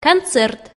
концерт